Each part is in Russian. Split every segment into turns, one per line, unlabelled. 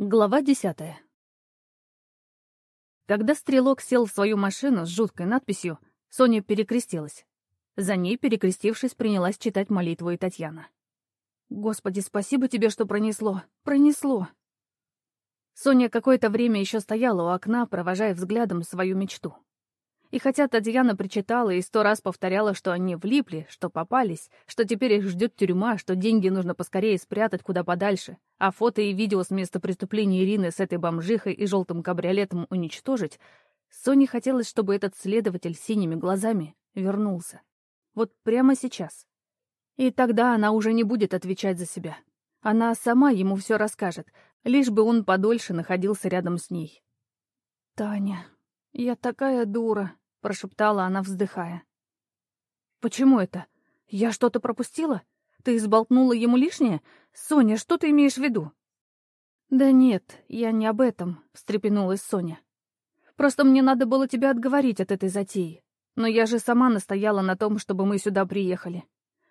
Глава десятая. Когда стрелок сел в свою машину с жуткой надписью, Соня перекрестилась. За ней, перекрестившись, принялась читать молитву и Татьяна. «Господи, спасибо тебе, что пронесло! Пронесло!» Соня какое-то время еще стояла у окна, провожая взглядом свою мечту. И хотя Татьяна причитала и сто раз повторяла, что они влипли, что попались, что теперь их ждет тюрьма, что деньги нужно поскорее спрятать куда подальше, а фото и видео с места преступления Ирины с этой бомжихой и желтым кабриолетом уничтожить, Соне хотелось, чтобы этот следователь синими глазами вернулся. Вот прямо сейчас. И тогда она уже не будет отвечать за себя. Она сама ему все расскажет, лишь бы он подольше находился рядом с ней. «Таня, я такая дура», — прошептала она, вздыхая. «Почему это? Я что-то пропустила? Ты сболтнула ему лишнее? Соня, что ты имеешь в виду?» «Да нет, я не об этом», — встрепенулась Соня. «Просто мне надо было тебя отговорить от этой затеи. Но я же сама настояла на том, чтобы мы сюда приехали.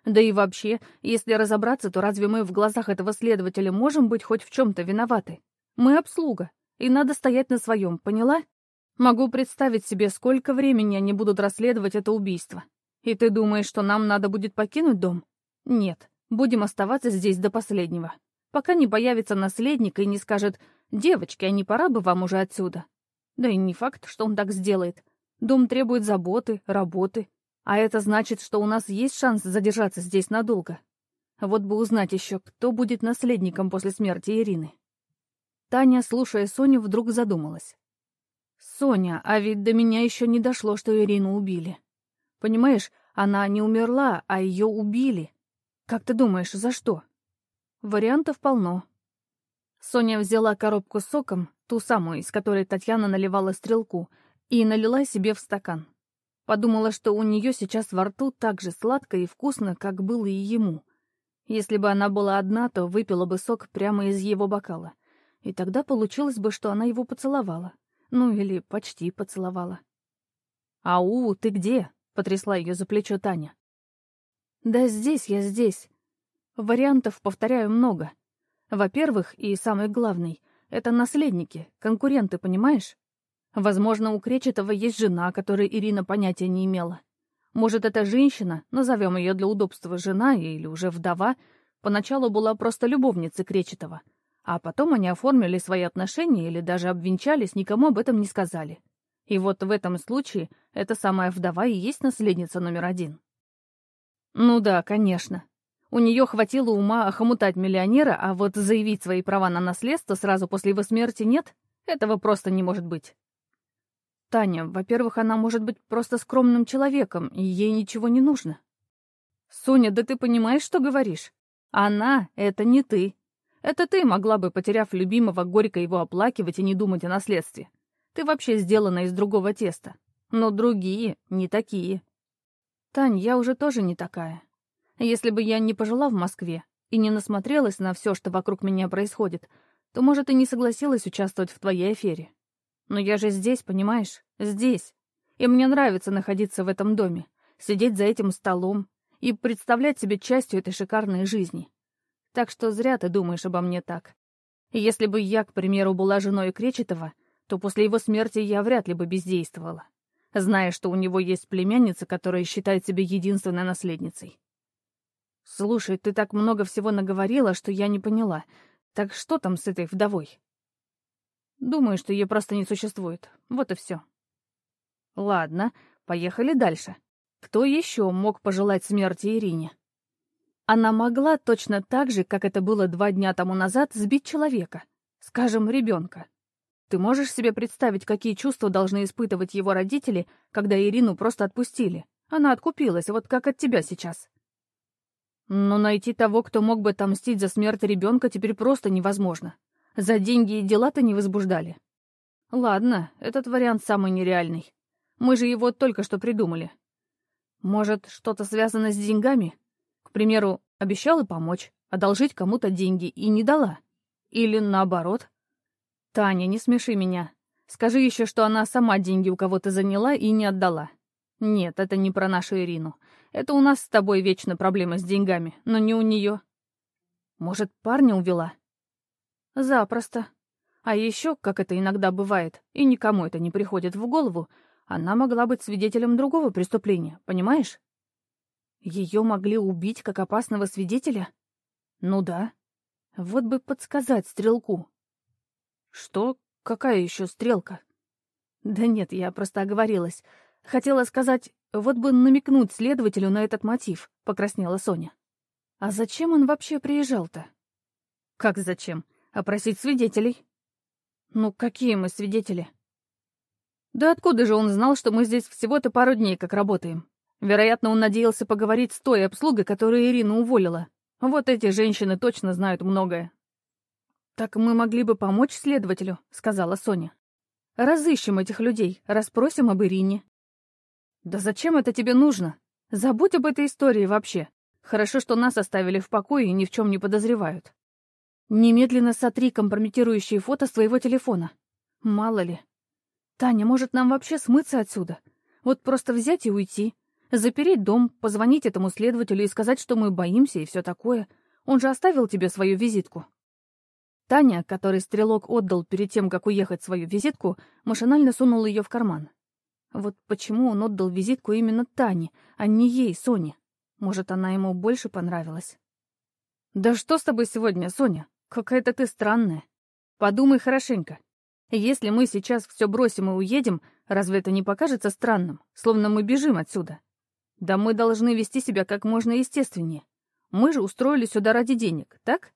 Да и вообще, если разобраться, то разве мы в глазах этого следователя можем быть хоть в чем-то виноваты? Мы обслуга, и надо стоять на своем, поняла?» Могу представить себе, сколько времени они будут расследовать это убийство. И ты думаешь, что нам надо будет покинуть дом? Нет, будем оставаться здесь до последнего. Пока не появится наследник и не скажет «Девочки, а не пора бы вам уже отсюда?» Да и не факт, что он так сделает. Дом требует заботы, работы. А это значит, что у нас есть шанс задержаться здесь надолго. Вот бы узнать еще, кто будет наследником после смерти Ирины. Таня, слушая Соню, вдруг задумалась. «Соня, а ведь до меня еще не дошло, что Ирину убили. Понимаешь, она не умерла, а ее убили. Как ты думаешь, за что?» Вариантов полно. Соня взяла коробку с соком, ту самую, из которой Татьяна наливала стрелку, и налила себе в стакан. Подумала, что у нее сейчас во рту так же сладко и вкусно, как было и ему. Если бы она была одна, то выпила бы сок прямо из его бокала. И тогда получилось бы, что она его поцеловала. Ну, или почти поцеловала. «Ау, ты где?» — потрясла ее за плечо Таня. «Да здесь я здесь. Вариантов, повторяю, много. Во-первых, и самый главный, это наследники, конкуренты, понимаешь? Возможно, у Кречетова есть жена, которой Ирина понятия не имела. Может, эта женщина, назовем ее для удобства жена или уже вдова, поначалу была просто любовницей Кречетова — а потом они оформили свои отношения или даже обвенчались, никому об этом не сказали. И вот в этом случае эта самая вдова и есть наследница номер один. Ну да, конечно. У нее хватило ума охомутать миллионера, а вот заявить свои права на наследство сразу после его смерти нет, этого просто не может быть. Таня, во-первых, она может быть просто скромным человеком, и ей ничего не нужно. Соня, да ты понимаешь, что говоришь? Она — это не ты. Это ты могла бы, потеряв любимого, горько его оплакивать и не думать о наследстве. Ты вообще сделана из другого теста. Но другие не такие. Тань, я уже тоже не такая. Если бы я не пожила в Москве и не насмотрелась на все, что вокруг меня происходит, то, может, и не согласилась участвовать в твоей афере. Но я же здесь, понимаешь? Здесь. И мне нравится находиться в этом доме, сидеть за этим столом и представлять себе частью этой шикарной жизни. Так что зря ты думаешь обо мне так. Если бы я, к примеру, была женой Кречетова, то после его смерти я вряд ли бы бездействовала, зная, что у него есть племянница, которая считает себя единственной наследницей. Слушай, ты так много всего наговорила, что я не поняла. Так что там с этой вдовой? Думаю, что ее просто не существует. Вот и все. Ладно, поехали дальше. Кто еще мог пожелать смерти Ирине? Она могла точно так же, как это было два дня тому назад, сбить человека, скажем, ребенка. Ты можешь себе представить, какие чувства должны испытывать его родители, когда Ирину просто отпустили? Она откупилась, вот как от тебя сейчас. Но найти того, кто мог бы отомстить за смерть ребенка, теперь просто невозможно. За деньги и дела-то не возбуждали. Ладно, этот вариант самый нереальный. Мы же его только что придумали. Может, что-то связано с деньгами? К примеру, обещала помочь, одолжить кому-то деньги и не дала. Или наоборот. Таня, не смеши меня. Скажи еще, что она сама деньги у кого-то заняла и не отдала. Нет, это не про нашу Ирину. Это у нас с тобой вечно проблемы с деньгами, но не у нее. Может, парня увела? Запросто. А еще, как это иногда бывает, и никому это не приходит в голову, она могла быть свидетелем другого преступления, понимаешь? Ее могли убить как опасного свидетеля? Ну да. Вот бы подсказать стрелку. Что? Какая еще стрелка? Да нет, я просто оговорилась. Хотела сказать, вот бы намекнуть следователю на этот мотив, покраснела Соня. А зачем он вообще приезжал-то? Как зачем? Опросить свидетелей. Ну, какие мы свидетели? Да откуда же он знал, что мы здесь всего-то пару дней как работаем? Вероятно, он надеялся поговорить с той обслугой, которую Ирина уволила. Вот эти женщины точно знают многое. «Так мы могли бы помочь следователю», — сказала Соня. «Разыщем этих людей, расспросим об Ирине». «Да зачем это тебе нужно? Забудь об этой истории вообще. Хорошо, что нас оставили в покое и ни в чем не подозревают. Немедленно сотри компрометирующие фото с твоего телефона. Мало ли. Таня, может, нам вообще смыться отсюда? Вот просто взять и уйти. Запереть дом, позвонить этому следователю и сказать, что мы боимся и все такое. Он же оставил тебе свою визитку. Таня, которой стрелок отдал перед тем, как уехать свою визитку, машинально сунул ее в карман. Вот почему он отдал визитку именно Тане, а не ей, Соне? Может, она ему больше понравилась? «Да что с тобой сегодня, Соня? Какая-то ты странная. Подумай хорошенько. Если мы сейчас все бросим и уедем, разве это не покажется странным, словно мы бежим отсюда? Да мы должны вести себя как можно естественнее. Мы же устроили сюда ради денег, так?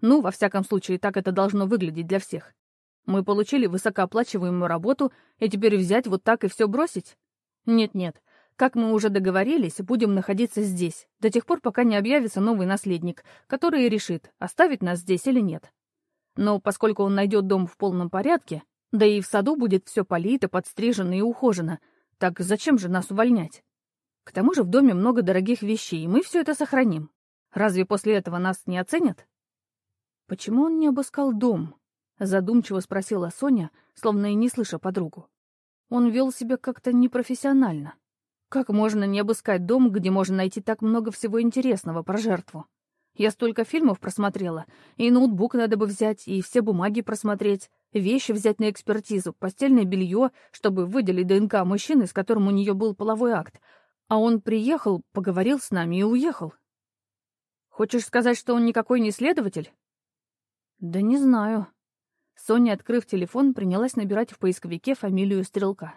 Ну, во всяком случае, так это должно выглядеть для всех. Мы получили высокооплачиваемую работу, и теперь взять вот так и все бросить? Нет-нет, как мы уже договорились, будем находиться здесь, до тех пор, пока не объявится новый наследник, который решит, оставить нас здесь или нет. Но поскольку он найдет дом в полном порядке, да и в саду будет все полито, подстрижено и ухожено, так зачем же нас увольнять? К тому же в доме много дорогих вещей, и мы все это сохраним. Разве после этого нас не оценят? Почему он не обыскал дом? Задумчиво спросила Соня, словно и не слыша подругу. Он вел себя как-то непрофессионально. Как можно не обыскать дом, где можно найти так много всего интересного про жертву? Я столько фильмов просмотрела, и ноутбук надо бы взять, и все бумаги просмотреть, вещи взять на экспертизу, постельное белье, чтобы выделить ДНК мужчины, с которым у нее был половой акт. А он приехал, поговорил с нами и уехал. Хочешь сказать, что он никакой не следователь? Да не знаю. Соня, открыв телефон, принялась набирать в поисковике фамилию Стрелка.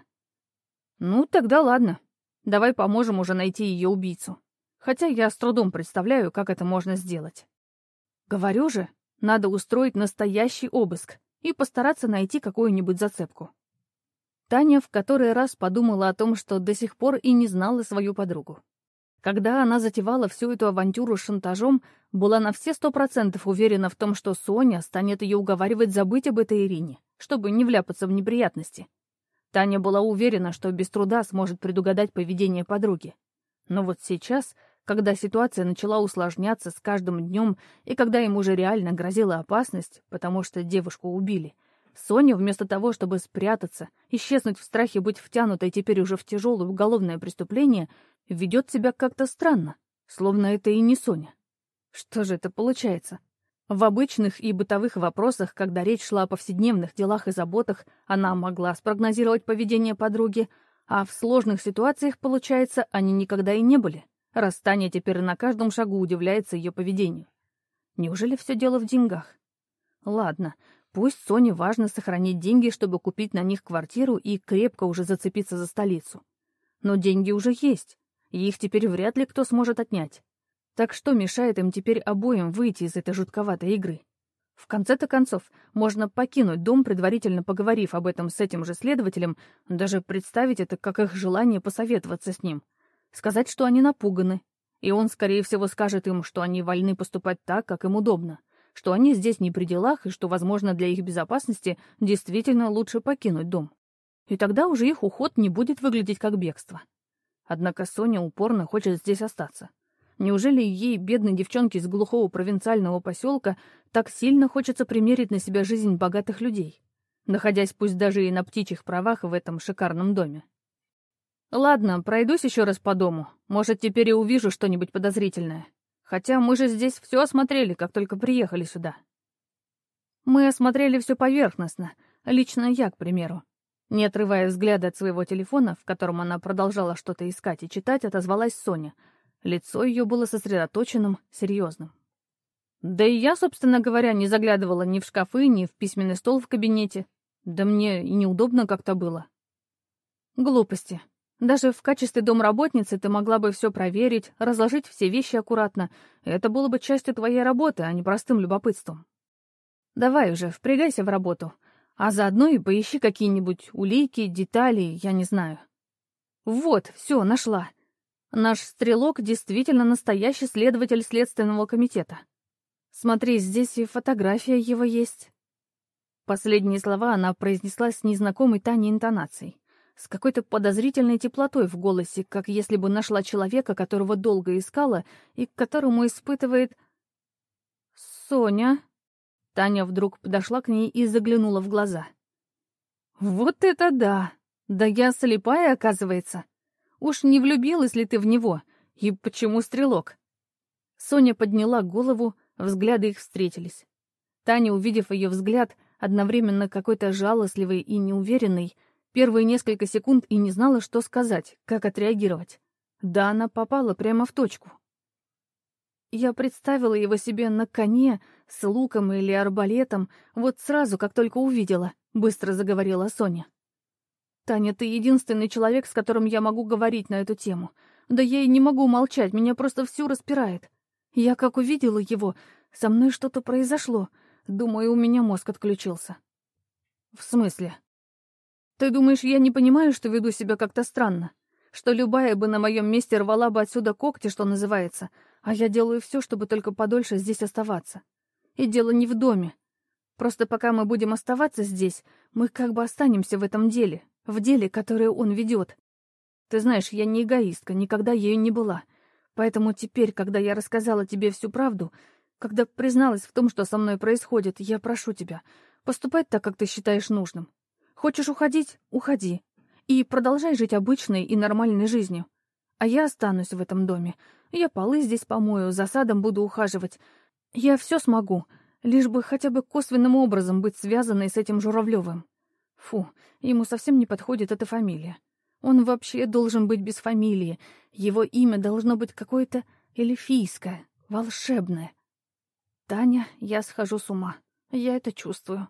Ну, тогда ладно. Давай поможем уже найти ее убийцу. Хотя я с трудом представляю, как это можно сделать. Говорю же, надо устроить настоящий обыск и постараться найти какую-нибудь зацепку. Таня в который раз подумала о том, что до сих пор и не знала свою подругу. Когда она затевала всю эту авантюру с шантажом, была на все сто процентов уверена в том, что Соня станет ее уговаривать забыть об этой Ирине, чтобы не вляпаться в неприятности. Таня была уверена, что без труда сможет предугадать поведение подруги. Но вот сейчас, когда ситуация начала усложняться с каждым днем, и когда им уже реально грозила опасность, потому что девушку убили, Соня, вместо того, чтобы спрятаться, исчезнуть в страхе быть втянутой теперь уже в тяжелое уголовное преступление, ведет себя как-то странно, словно это и не Соня. Что же это получается? В обычных и бытовых вопросах, когда речь шла о повседневных делах и заботах, она могла спрогнозировать поведение подруги, а в сложных ситуациях, получается, они никогда и не были, раз Таня теперь на каждом шагу удивляется ее поведению. Неужели все дело в деньгах? Ладно, пусть Соне важно сохранить деньги, чтобы купить на них квартиру и крепко уже зацепиться за столицу. Но деньги уже есть, и их теперь вряд ли кто сможет отнять. Так что мешает им теперь обоим выйти из этой жутковатой игры? В конце-то концов, можно покинуть дом, предварительно поговорив об этом с этим же следователем, даже представить это как их желание посоветоваться с ним. Сказать, что они напуганы. И он, скорее всего, скажет им, что они вольны поступать так, как им удобно, что они здесь не при делах и что, возможно, для их безопасности действительно лучше покинуть дом. И тогда уже их уход не будет выглядеть как бегство. Однако Соня упорно хочет здесь остаться. Неужели ей, бедной девчонке из глухого провинциального поселка, так сильно хочется примерить на себя жизнь богатых людей, находясь пусть даже и на птичьих правах в этом шикарном доме? Ладно, пройдусь еще раз по дому. Может, теперь и увижу что-нибудь подозрительное. Хотя мы же здесь все осмотрели, как только приехали сюда. Мы осмотрели все поверхностно, лично я, к примеру. Не отрывая взгляда от своего телефона, в котором она продолжала что-то искать и читать, отозвалась Соня. Лицо ее было сосредоточенным, серьезным. Да и я, собственно говоря, не заглядывала ни в шкафы, ни в письменный стол в кабинете. Да мне и неудобно как-то было. Глупости. Даже в качестве домработницы ты могла бы все проверить, разложить все вещи аккуратно. Это было бы частью твоей работы, а не простым любопытством. Давай уже, впрягайся в работу. А заодно и поищи какие-нибудь улики, детали, я не знаю. Вот, все, нашла. Наш стрелок действительно настоящий следователь Следственного комитета. Смотри, здесь и фотография его есть. Последние слова она произнесла с незнакомой Тане интонацией, с какой-то подозрительной теплотой в голосе, как если бы нашла человека, которого долго искала и к которому испытывает... «Соня?» Таня вдруг подошла к ней и заглянула в глаза. «Вот это да! Да я слепая, оказывается! Уж не влюбилась ли ты в него? И почему стрелок?» Соня подняла голову, взгляды их встретились. Таня, увидев ее взгляд, одновременно какой-то жалостливый и неуверенный, первые несколько секунд и не знала, что сказать, как отреагировать. Да, она попала прямо в точку. Я представила его себе на коне, с луком или арбалетом, вот сразу, как только увидела, — быстро заговорила Соня. «Таня, ты единственный человек, с которым я могу говорить на эту тему. Да я и не могу молчать, меня просто всю распирает. Я как увидела его, со мной что-то произошло. Думаю, у меня мозг отключился». «В смысле?» «Ты думаешь, я не понимаю, что веду себя как-то странно? Что любая бы на моем месте рвала бы отсюда когти, что называется, а я делаю все, чтобы только подольше здесь оставаться. И дело не в доме. Просто пока мы будем оставаться здесь, мы как бы останемся в этом деле, в деле, которое он ведет. Ты знаешь, я не эгоистка, никогда ею не была. Поэтому теперь, когда я рассказала тебе всю правду, когда призналась в том, что со мной происходит, я прошу тебя, поступать так, как ты считаешь нужным. Хочешь уходить — уходи. И продолжай жить обычной и нормальной жизнью. А я останусь в этом доме. Я полы здесь помою, за садом буду ухаживать, я все смогу, лишь бы хотя бы косвенным образом быть связанной с этим Журавлевым. Фу, ему совсем не подходит эта фамилия. Он вообще должен быть без фамилии. Его имя должно быть какое-то эльфийское, волшебное. Таня, я схожу с ума. Я это чувствую.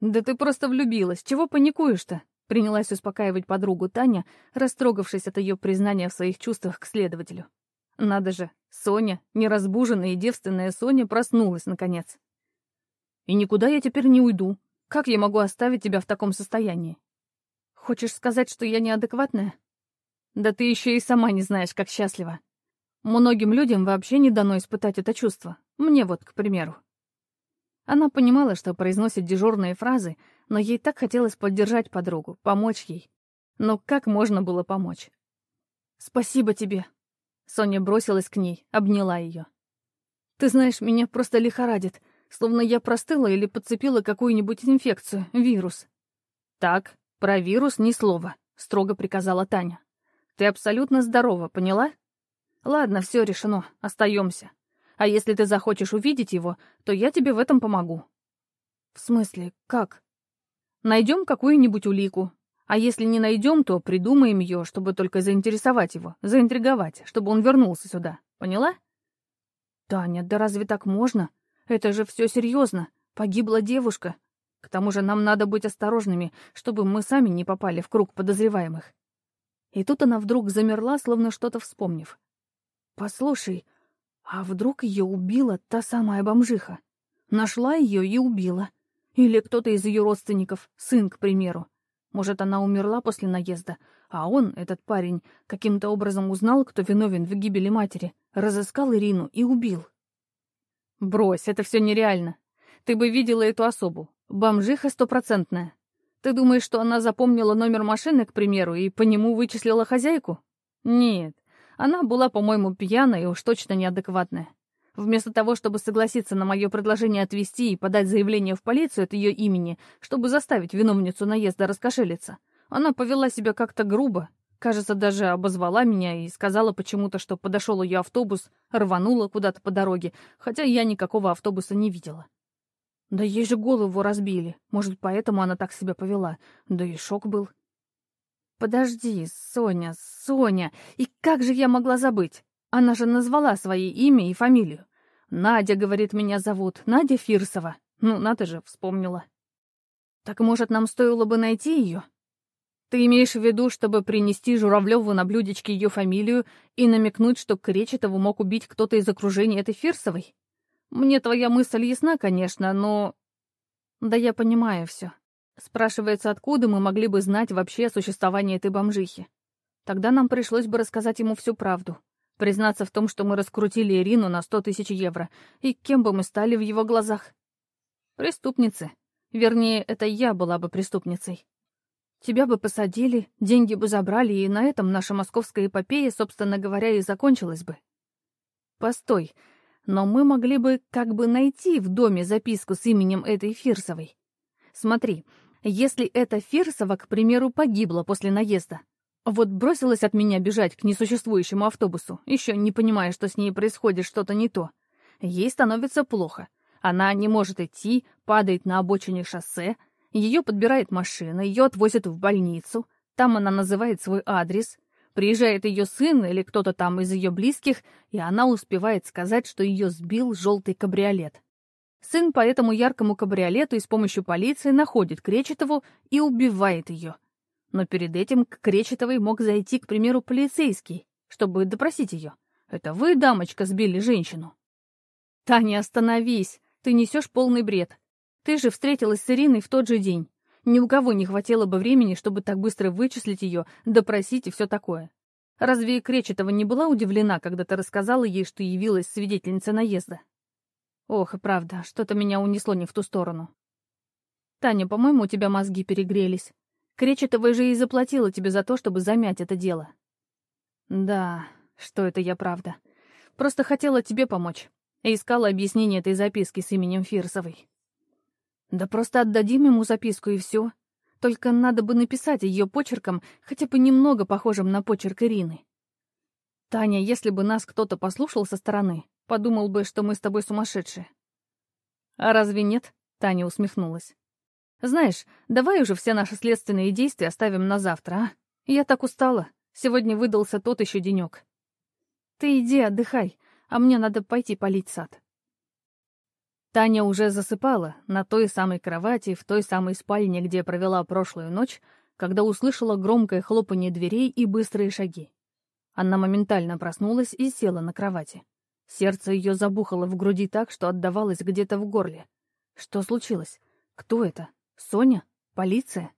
«Да ты просто влюбилась. Чего паникуешь-то?» Принялась успокаивать подругу Таня, растрогавшись от ее признания в своих чувствах к следователю. Надо же, Соня, неразбуженная и девственная Соня, проснулась наконец. И никуда я теперь не уйду. Как я могу оставить тебя в таком состоянии? Хочешь сказать, что я неадекватная? Да ты еще и сама не знаешь, как счастлива. Многим людям вообще не дано испытать это чувство. Мне вот, к примеру. Она понимала, что произносит дежурные фразы, но ей так хотелось поддержать подругу, помочь ей. Но как можно было помочь? «Спасибо тебе», Соня бросилась к ней, обняла ее. «Ты знаешь, меня просто лихорадит, словно я простыла или подцепила какую-нибудь инфекцию, вирус». «Так, про вирус ни слова», — строго приказала Таня. «Ты абсолютно здорова, поняла? Ладно, все решено, остаемся. А если ты захочешь увидеть его, то я тебе в этом помогу». «В смысле, как?» «Найдем какую-нибудь улику, а если не найдем, то придумаем ее, чтобы только заинтересовать его, заинтриговать, чтобы он вернулся сюда. Поняла? Таня, да разве так можно? Это же все серьезно. Погибла девушка. К тому же нам надо быть осторожными, чтобы мы сами не попали в круг подозреваемых. И тут она вдруг замерла, словно что-то вспомнив. «Послушай, а вдруг ее убила та самая бомжиха? Нашла ее и убила. Или кто-то из ее родственников, сын, к примеру. Может, она умерла после наезда, а он, этот парень, каким-то образом узнал, кто виновен в гибели матери, разыскал Ирину и убил. Брось, это все нереально. Ты бы видела эту особу. Бомжиха стопроцентная. Ты думаешь, что она запомнила номер машины, к примеру, и по нему вычислила хозяйку? Нет, она была, по-моему, пьяная и уж точно неадекватная. Вместо того, чтобы согласиться на мое предложение отвезти и подать заявление в полицию от ее имени, чтобы заставить виновницу наезда раскошелиться, она повела себя как-то грубо. Кажется, даже обозвала меня и сказала почему-то, что подошел ее автобус, рванула куда-то по дороге, хотя я никакого автобуса не видела. Да ей же голову разбили. Может, поэтому она так себя повела. Да и шок был. Подожди, Соня, Соня, и как же я могла забыть? Она же назвала свои имя и фамилию. Надя, говорит, меня зовут, Надя Фирсова. Ну, надо же, вспомнила. Так, может, нам стоило бы найти ее? Ты имеешь в виду, чтобы принести Журавлеву на блюдечке ее фамилию и намекнуть, что Кречетову мог убить кто-то из окружения этой Фирсовой? Мне твоя мысль ясна, конечно, но... Да я понимаю все. Спрашивается, откуда мы могли бы знать вообще о существовании этой бомжихи? Тогда нам пришлось бы рассказать ему всю правду. Признаться в том, что мы раскрутили Ирину на сто тысяч евро. И кем бы мы стали в его глазах? Преступницы. Вернее, это я была бы преступницей. Тебя бы посадили, деньги бы забрали, и на этом наша московская эпопея, собственно говоря, и закончилась бы. Постой, но мы могли бы как бы найти в доме записку с именем этой Фирсовой. Смотри, если эта Фирсова, к примеру, погибла после наезда, вот бросилась от меня бежать к несуществующему автобусу, еще не понимая, что с ней происходит что-то не то. Ей становится плохо. Она не может идти, падает на обочине шоссе, ее подбирает машина, ее отвозят в больницу, там она называет свой адрес, приезжает ее сын или кто-то там из ее близких, и она успевает сказать, что ее сбил желтый кабриолет. Сын по этому яркому кабриолету и с помощью полиции находит Кречетову и убивает ее. Но перед этим к Кречетовой мог зайти, к примеру, полицейский, чтобы допросить ее. «Это вы, дамочка, сбили женщину?» «Таня, остановись! Ты несешь полный бред. Ты же встретилась с Ириной в тот же день. Ни у кого не хватило бы времени, чтобы так быстро вычислить ее, допросить и все такое. Разве Кречетова не была удивлена, когда ты рассказала ей, что явилась свидетельница наезда? Ох, и правда, что-то меня унесло не в ту сторону. Таня, по-моему, у тебя мозги перегрелись. Кречетова же и заплатила тебе за то, чтобы замять это дело. Да, что это я правда. Просто хотела тебе помочь. И искала объяснение этой записки с именем Фирсовой. Да просто отдадим ему записку и все. Только надо бы написать ее почерком, хотя бы немного похожим на почерк Ирины. Таня, если бы нас кто-то послушал со стороны, подумал бы, что мы с тобой сумасшедшие. А разве нет? Таня усмехнулась. Знаешь, давай уже все наши следственные действия оставим на завтра, а? Я так устала. Сегодня выдался тот еще денек. Ты иди отдыхай, а мне надо пойти полить сад. Таня уже засыпала на той самой кровати, в той самой спальне, где провела прошлую ночь, когда услышала громкое хлопанье дверей и быстрые шаги. Она моментально проснулась и села на кровати. Сердце ее забухало в груди так, что отдавалось где-то в горле. Что случилось? Кто это? Соня? Полиция?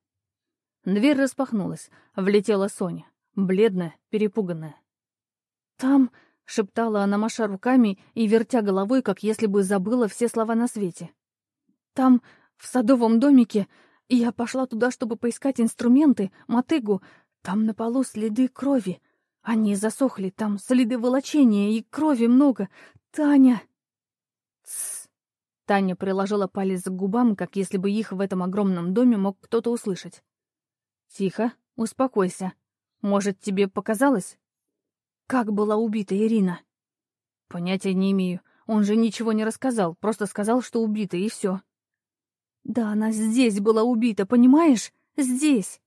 Дверь распахнулась. Влетела Соня. Бледная, перепуганная. «Там...» — шептала она, маша руками и вертя головой, как если бы забыла все слова на свете. «Там, в садовом домике, я пошла туда, чтобы поискать инструменты, мотыгу. Там на полу следы крови. Они засохли, там следы волочения и крови много. Таня!» «Тссс!» Таня приложила палец к губам, как если бы их в этом огромном доме мог кто-то услышать. «Тихо, успокойся. Может, тебе показалось?» Как была убита Ирина? Понятия не имею. Он же ничего не рассказал, просто сказал, что убита, и все. Да она здесь была убита, понимаешь? Здесь.